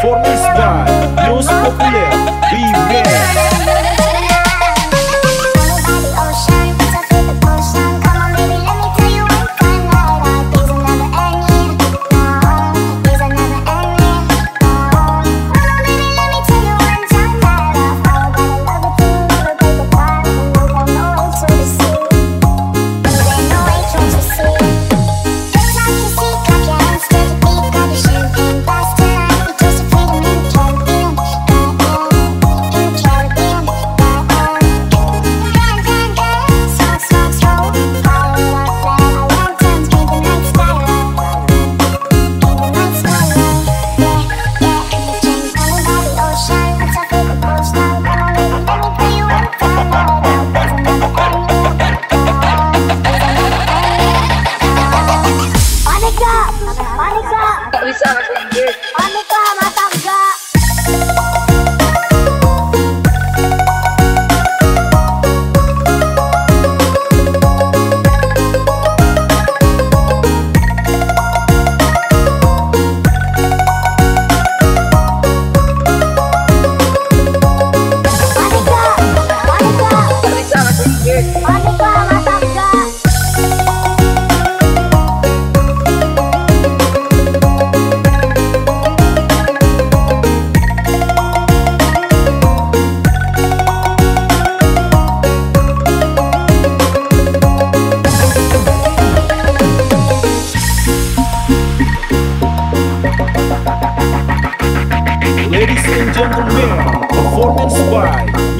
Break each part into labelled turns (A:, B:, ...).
A: Formisbar, News Popular,
B: Viver.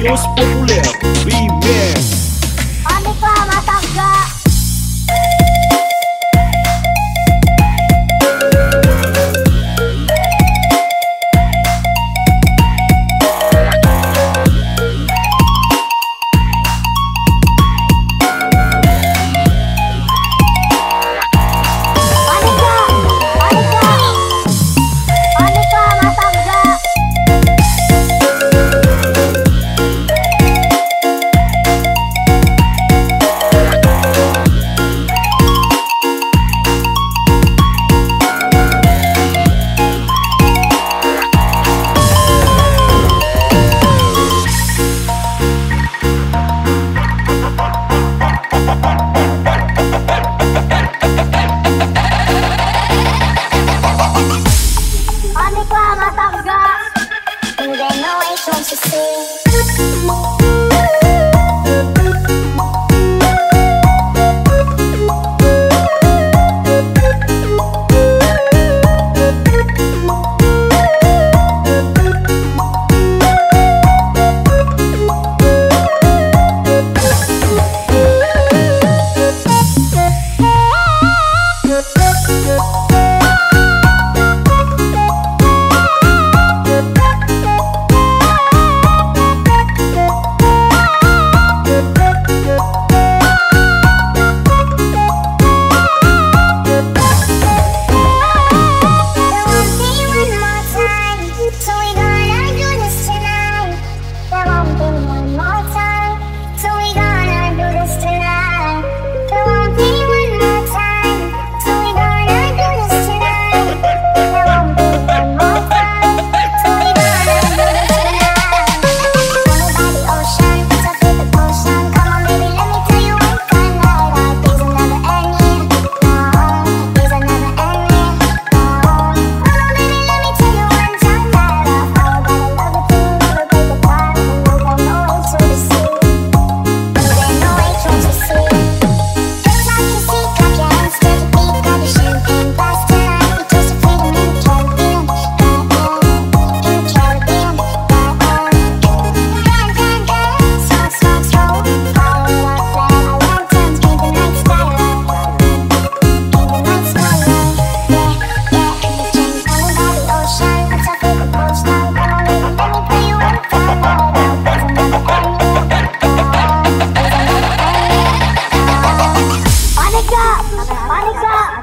B: Crispy I know I can't you see.
C: Panika.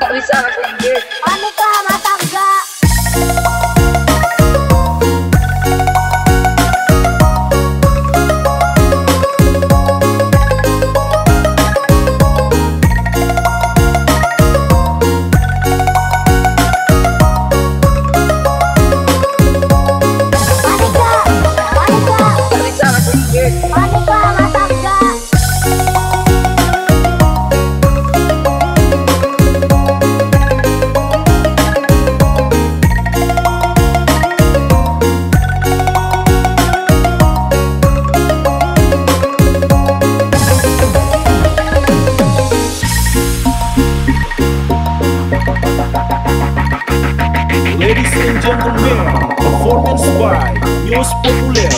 C: By News